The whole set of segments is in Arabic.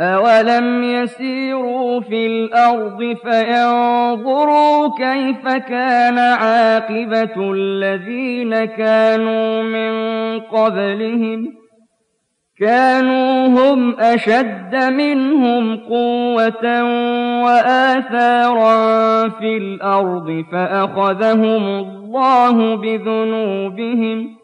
أولم يسيروا في الأرض فينظروا كيف كان عاقبة الذين كانوا من قبلهم كانوا هم أشد منهم قوة وآثارا في الأرض فأخذهم الله بذنوبهم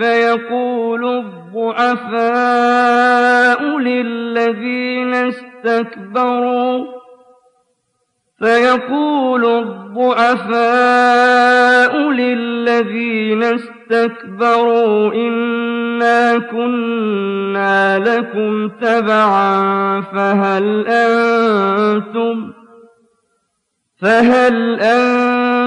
فيقول الضعفاء للذين اسْتَكْبَرُوا فَيَقُولُ الضُّعَفَاءُ لِلَّذِينَ اسْتَكْبَرُوا إِنَّا كُنَّا لَكُمْ تَبَعًا فَهَلْ أَنتُمْ فَهَلْ أَنتُم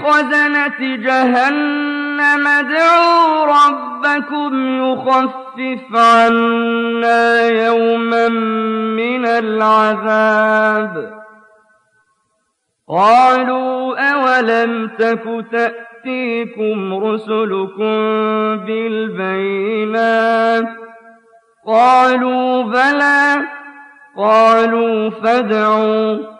لِخَزَنَةِ جَهَنَّمَ ادْعُوا رَبَّكُمْ يُخَفِّفْ عَنَّا يَوْمًا مِّنَ الْعَذَابِ. قَالُوا أَوَلَمْ تَكُ تَأْتِيكُمْ رُسُلُكُم بِالْبَيِّنَاتِ ۖ؟ قَالُوا بَلَىٰ. قَالُوا فَادْعُوا ۗ.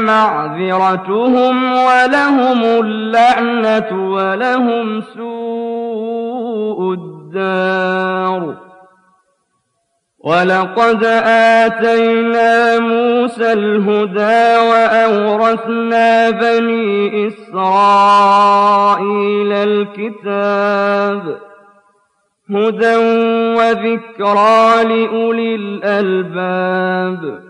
مَعْذِرَتُهُمْ وَلَهُمُ اللَّعْنَةُ وَلَهُمْ سُوءُ الدَّارِ وَلَقَدْ آتَيْنَا مُوسَى الْهُدَىٰ وَأَوْرَثْنَا بَنِي إِسْرَائِيلَ الْكِتَابَ هُدًى وَذِكْرَىٰ لِأُولِي الْأَلْبَابِ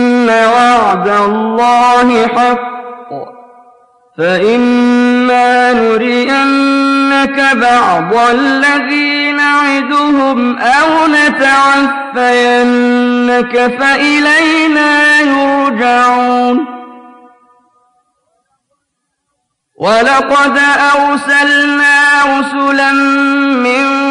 وعد الله حق فإما نرينك بعض الذي نعدهم أو نتعفينك فإلينا يرجعون ولقد أرسلنا رسلا من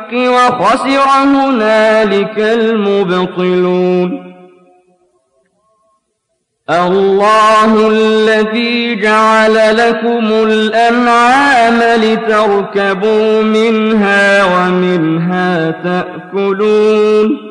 وخسر هنالك المبطلون. الله الذي جعل لكم الأنعام لتركبوا منها ومنها تأكلون.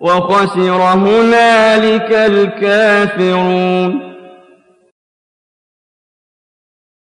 وخسر هنالك الكافرون.